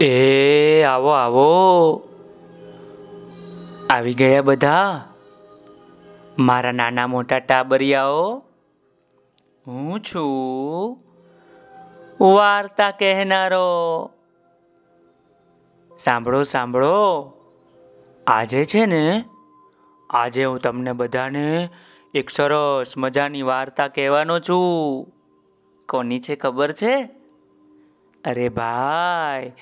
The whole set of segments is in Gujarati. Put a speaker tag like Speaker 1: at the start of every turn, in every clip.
Speaker 1: એ, આવો આવો. આવી ગયા બધા? મારા નાના મોટા ટાબરિયાઓ? હું છું વાર્તા કહેનારો. સાંભળો સાંભળો. આજે છે ને, આજે હું તમને બધાને એક સરસ મજાની વાર્તા કહેવાનો છું. કોની છે ખબર છે? અરે ભાઈ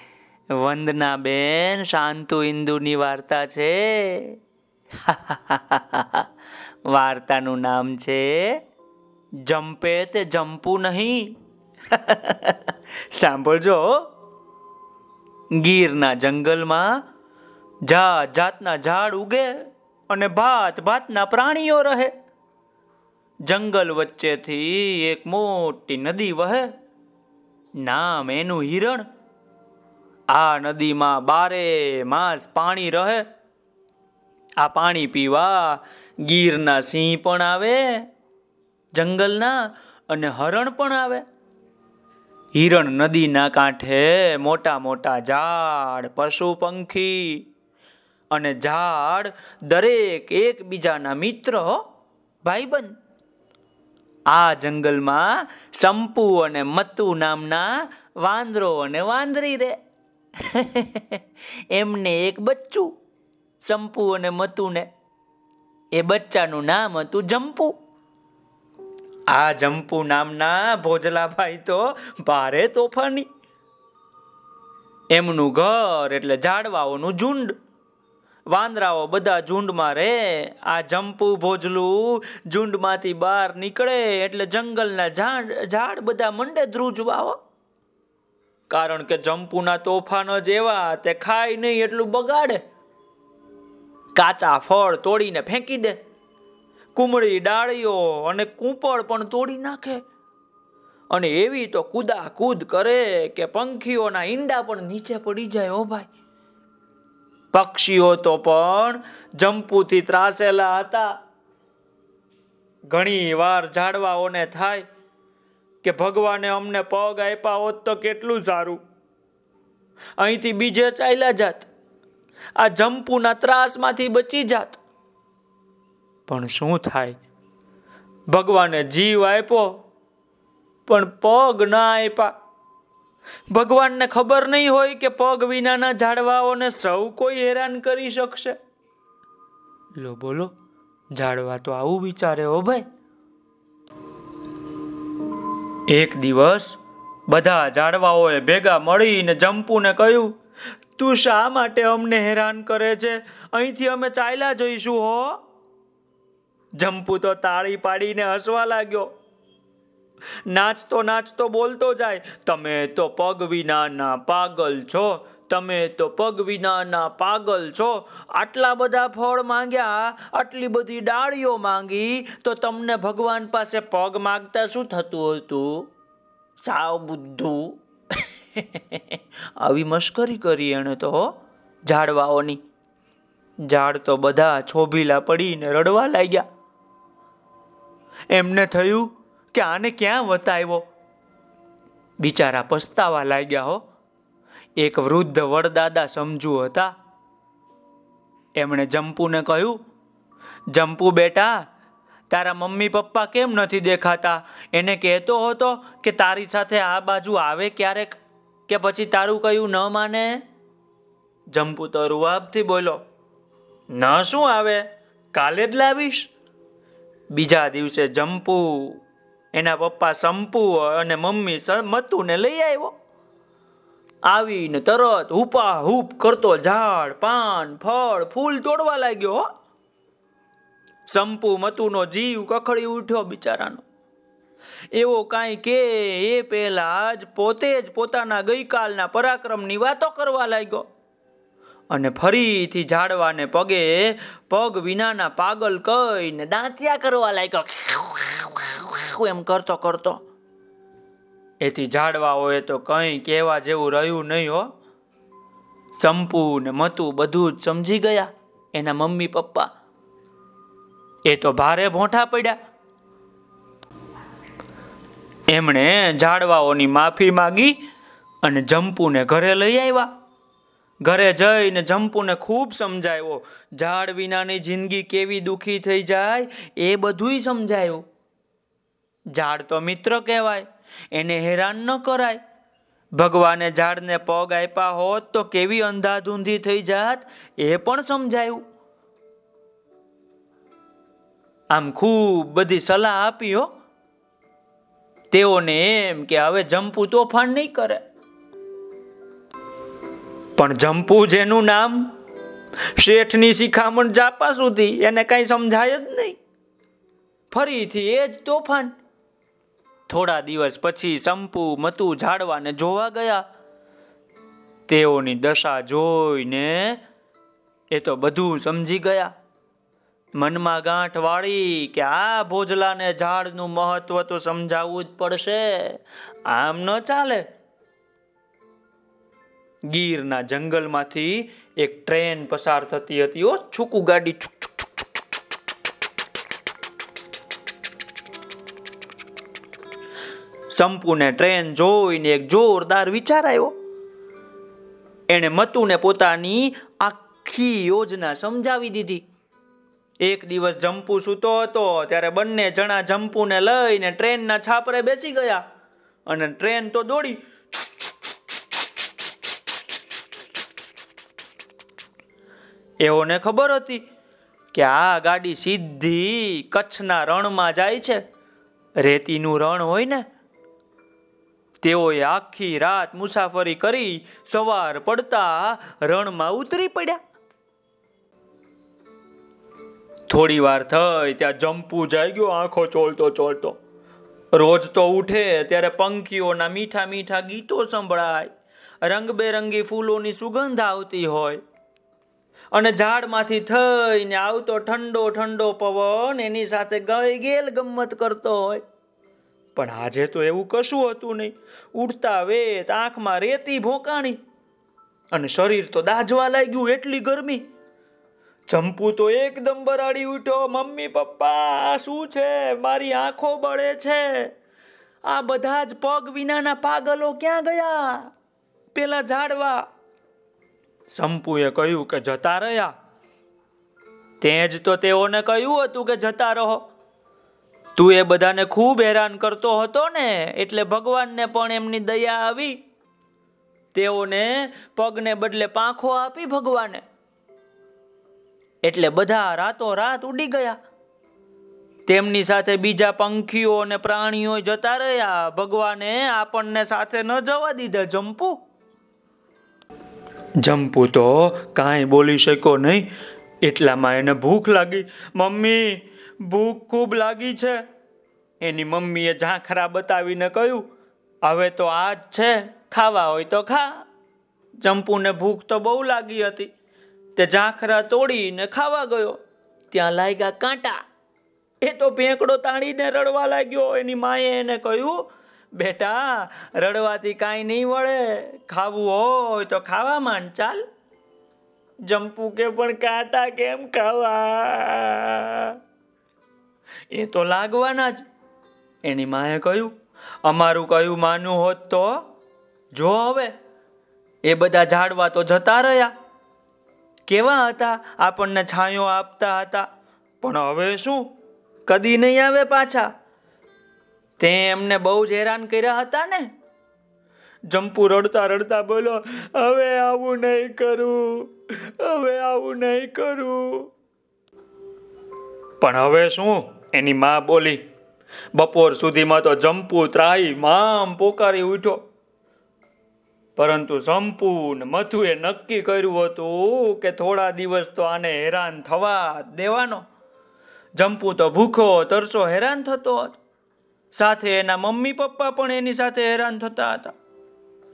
Speaker 1: વંદના બેન, શાંતુ ઇન્દુની વાર્તા છે. વાર્તાનું નામ છે, જંપે તે જંપવું નહીં. સાંભળજો ગીરના જંગલમાં જાત જાતના ઝાડ ઉગે અને ભાત, ભાતના પ્રાણીઓ રહે. જંગલ વચ્ચેથી એક મોટી નદી વહે. નામ એનું હિરણ આ નદીમાં બારે માસ પાણી રહે. આ પાણી પીવા ગીરના સિંહ પણ આવે, જંગલના અને હરણ પણ આવે. હિરણ નદીના કાંઠે મોટા મોટા ઝાડ, પશુ પંખી અને ઝાડ દરેક એકબીજાના મિત્ર ભાઈબંધ. આ જંગલમાં સંપુ અને મતુ નામના વાંદરો અને વાંદરી રે. એમને એક બચ્ચું સંપુ અને મતુને. એ બચ્ચાનું નામ હતું જંપુ. આ જંપુ નામના ભોજલાભાઈ તો ભારે તોફાની. એમનું ઘર એટલે ઝાડવાઓનું ઝુંડ. વાંદરાઓ બધા ઝુંડમાં રહે, આ જંપુ ભોજલું ઝુંડમાંથી બહાર નીકળે એટલે જંગલના ઝાડ ઝાડ બધા મંડે ધ્રુજવાઓ. કારણ કે જંપુના તોફાન જ એવા તે ખાય નહીં એટલું બગાડે. કાચા ફળ તોડીને ફેંકી દે. કુમળી ડાળીઓ અને કૂંપળ પણ તોડી નાખે. અને એવી તો કુદા કૂદ કરે કે પંખીઓના ઈંડા પણ નીચે પડી જાય ઓ ભાઈ. પક્ષીઓ તો પણ જંપુથી ત્રાસેલા હતા. ઘણી વાર ઝાડવાઓને થાય કે ભગવાને અમને પગ આપ્યા હોત તો કેટલું સારું? અહીંથી બીજે ચાલ્યા જાત. આ જંપુના ત્રાસમાંથી બચી જાત. પણ શું થાય? ભગવાને જીવ આપ્યો, પણ પગ ના આપ્યા. ભગવાનને ખબર નહીં હોય કે પગ વિનાના ઝાડવાઓને સૌ કોઈ હેરાન કરી શકશે. લો બોલો, ઝાડવા તો આવું વિચારે હો ભાઈ. એક દિવસ બધા ઝાડવાઓએ ભેગા મળીને જંપુને કહ્યું, તું શા માટે અમને હેરાન કરે છે? અહીંથી અમે ચાલ્યા જઈશું હો. જંપુ તો તાળી પાડીને હસવા લાગ્યો, નાચતો નાચતો બોલતો જાય, તમે તો પગ વિનાના પાગલ છો. તમે તો પગ વિનાના પાગલ છો. આટલા બધા ફળ માંગ્યા, આટલી બધી ડાળીઓ માંગી, તો તમને ભગવાન પાસે પગ માંગતા શું થતું હતું? સાવ બુદ્ધું. આવી મશ્કરી કરી એણે તો ઝાડવાઓની. ઝાડ તો બધા છોભીલા પડીને રડવા લાગ્યા. એમને થયું કે આને ક્યાં વતાવ્યો? બિચારા પસ્તાવા લાગ્યા, હો. એક વૃદ્ધ વડદાદા સમજુ હતા. એમણે જંપુને કહ્યું, જંપુ બેટા, તારા મમ્મી પપ્પા કેમ નથી દેખાતા? એને કહેતો હતો કે તારી સાથે આ બાજુ આવે ક્યારેક કે પછી તારું કયું ન માને. જંપુ તો રૂઆબથી બોલો ન શું આવે? કાલે જ લાવીશ. બીજા દિવસે જંપુ એના પપ્પા સંપુ અને મમ્મી મતુને લઈ આવ્યો. આવીને તરત હુપા હુપ કરતો ઝાડ, પાન, ફળ, ફૂલ તોડવા લાગ્યો સંપુ મતુનો જીવ કખડી ઉઠ્યો બિચારાનો. એવો કાંઈ કે એ પહેલા જ પોતે જ પોતાના ગઈકાલના પરાક્રમની વાતો કરવા લાગ્યો. અને ફરીથી ઝાડવાને પગે પગ વિનાના પાગલ કહીને દાંતિયા કરવા લાગ્યો. એમ કરતો કરતો એથી ઝાડવાઓએ તો કંઈ કહેવા જેવું રહ્યું નહીં હો. ચંપુ ને મતું બધું જ સમજી ગયા એના મમ્મી પપ્પા. એ તો ભારે ભોંઠા પડ્યા. એમણે ઝાડવાઓની માફી માગી અને જંપુને ઘરે લઈ આવ્યા. ઘરે જઈને જંપુને ખૂબ સમજાવ્યો ઝાડ વિનાની જિંદગી કેવી દુઃખી થઈ જાય એ બધુંય સમજાયું. ઝાડ તો મિત્ર કહેવાય, એને હેરાન ન કરાય. ભગવાને ઝાડને પગ આપ્યા હોત તો કેવી અંધાધૂંધી થઈ જાત એ પણ સમજાયું. આમ ખૂબ બધી સલાહ આપી તેઓને એમ કે હવે જંપુ તોફાન નહીં કરે. પણ જંપુ જેનું નામ શેઠની શિખામણ જાપા સુધી એને કઈ સમજાય જ નહીં. ફરીથી એ જ તોફાન થોડા દિવસ પછી સંપુ મતુ ઝાડવાને જોવા ગયા. તેઓની દશા જોઈને એ તો બધું સમજી ગયા. મનમાં ગાંઠ વાળી કે આ ભોજલાને ઝાડનું મહત્વ તો સમજાવવું જ પડશે. આમ ન ચાલે. ગીરના જંગલમાંથી એક ટ્રેન પસાર થતી હતી. ઓ છૂકું ગાડી છૂક છુક સંપુને ટ્રેન જોઈને એક જોરદાર વિચાર આવ્યો. એણે મતુને પોતાની આખી યોજના સમજાવી દીધી. એક દિવસ જંપુ સૂતો હતો, ત્યારે બંને જણા જંપુને લઈને ટ્રેનના છાપરે બેસી ગયા અને ટ્રેન તો દોડી. એઓને ખબર હતી કે આ ગાડી સીધી કચ્છના રણમાં જાય છે. રેતીનું રણ હોય ને તેઓએ આખી રાત મુસાફરી કરી સવાર પડતા રણમાં ઉતરી પડ્યા. થોડી વાર થઈ, ત્યાં જંપુ ગયો, આંખો ચોલતો ચોલતો. રોજ તો ઉઠે, ત્યારે પંખીઓના મીઠા મીઠા ગીતો સંભળાય. રંગબેરંગી ફૂલોની સુગંધ આવતી હોય. અને ઝાડમાંથી થઈને આવતો ઠંડો ઠંડો પવન એની સાથે ગઈ ગેલ ગમત કરતો હોય. પણ આજે તો એવું કશું હતું નહીં. ઉડતા વેત, આંખમાં રેતી ભોકાણી. અને શરીર તો દાજવા લાગ્યું એટલી ગરમી. ચંપુ તો એકદમ બરાડી ઉઠ્યો, મમ્મી, પપ્પા શું છે? મારી આંખો બળે છે. આ બધા જ પગ વિનાના પાગલો ક્યાં ગયા? પેલા ઝાડવા. સંપુએ કહ્યું કે જતા રહ્યા. તે જ તો તેઓને કહ્યું હતું કે જતા રહો. તું એ બધાને ખૂબ હેરાન કરતો હતો ને, એટલે ભગવાનને પણ એમની દયા આવી. તેઓને પગને બદલે પાંખો આપી ભગવાને. એટલે બધા રાતો રાત ઉડી ગયા. તેમની સાથે બીજા પંખીઓ અને પ્રાણીઓ જતા રહ્યા. ભગવાને આપણને સાથે ન જવા દીધા, જંપુ. જંપુ તો કાંઈ બોલી શક્યો નહીં. એટલામાં એને ભૂખ લાગી. મમ્મી ભૂખ ખૂબ લાગી છે. એની મમ્મીએ ઝાંખરા બતાવીને કહ્યું, હવે તો આ જ છે, ખાવા હોય તો ખા. જંપુને ભૂખ તો બહુ લાગી હતી. તે ઝાંખરા તોડીને ખાવા ગયો. ત્યાં લાગ્યા કાંટા. એ તો ભેંકડો તાણીને રડવા લાગ્યો. એની માએ એને કહ્યું, બેટા, રડવાથી કાંઈ નહીં વળે. ખાવું હોય તો ખાવા માંડ ચાલ. જંપુ કે પણ કાંટા કેમ ખાવા? એ તો લાગવાના જ. એની માએ કહ્યું, અમારું કયું માનું હોત તો? જો હવે, એ બધા ઝાડવા તો જતા રહ્યા. કેવા હતા? આપણને છાંયો આપતા હતા. પણ હવે શું? કદી નહીં આવે પાછા. તે એમને બહુ જ હેરાન કર્યા હતા ને. જંપુ રડતા રડતા બોલો, હવે આવું નહીં કરું, હવે આવું નહીં કરું. પણ હવે શું? એની માં બોલી, બપોર સુધીમાં તો જંપુ ત્રાહી મામ પોકારી ઉઠ્યો પરંતુ સંપૂર્ણ મથુએ નક્કી કર્યું હતું કે થોડા દિવસ તો આને હેરાન થવા દેવાનો. જંપુ તો ભૂખો તરસો હેરાન થતો હતો. સાથે એના મમ્મી પપ્પા પણ એની સાથે હેરાન થતા હતા.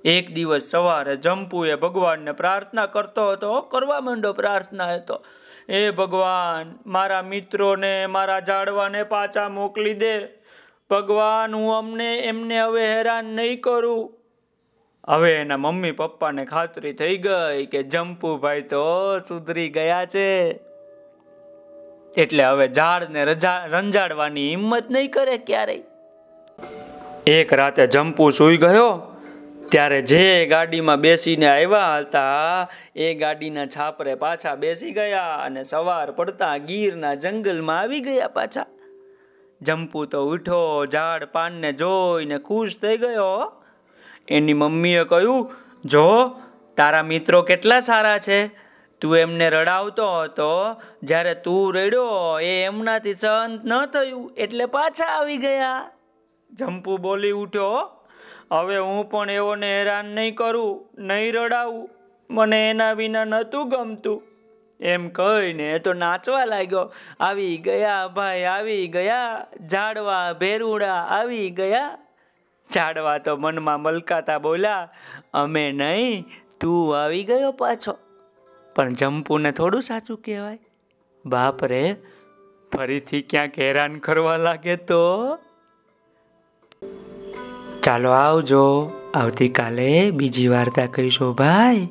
Speaker 1: એક દિવસ સવારે જંપુએ ભગવાનને પ્રાર્થના કરતો હતો કરવા માંડો પ્રાર્થના હતો એ ભગવાન, મારા મિત્રોને, મારા ઝાડવાને પાછા મોકલી દે. ભગવાન, હું અમને એમને હવે હેરાન નહીં કરું. હવે એના મમ્મી પપ્પાને ખાતરી થઈ ગઈ કે જંપુભાઈ તો સુધરી ગયા છે. એટલે હવે ઝાડને રંજાડવાની હિંમત નહીં કરે ક્યારેય. એક રાતે જંપુ સુઈ ગયો. ત્યારે જે ગાડીમાં બેસીને આવ્યા હતા એ ગાડીના છાપરે પાછા બેસી ગયા અને સવાર પડતા ગીરના જંગલમાં આવી ગયા પાછા. જંપુ તો ઉઠો ઝાડ પાનને જોઈને ખુશ થઈ ગયો. એની મમ્મીએ કહ્યું, જો, તારા મિત્રો કેટલા સારા છે. તું એમને રડાવતો હતો. જ્યારે તું રડ્યો, એ એમનાથી સહન ન થયું, એટલે પાછા આવી ગયા. જંપુ બોલી ઉઠ્યો હવે હું પણ એવોને હેરાન નહીં કરું, નહીં રડાવું. મને એના વિના નહોતું ગમતું. એમ કહીને એ તો નાચવા લાગ્યો. આવી ગયા ભાઈ, આવી ગયા. ઝાડવા ભેરુડા, આવી ગયા. ઝાડવા તો મનમાં મલકાતા બોલ્યા, અમે નહીં, તું આવી ગયો પાછો. પણ જંપુને થોડું સાચું કહેવાય. બાપ રે, ફરીથી ક્યાંક હેરાન કરવા લાગે તો? ચાલો આવજો. આવતીકાલે બીજી વાર્તા કહીશું. ભાઈ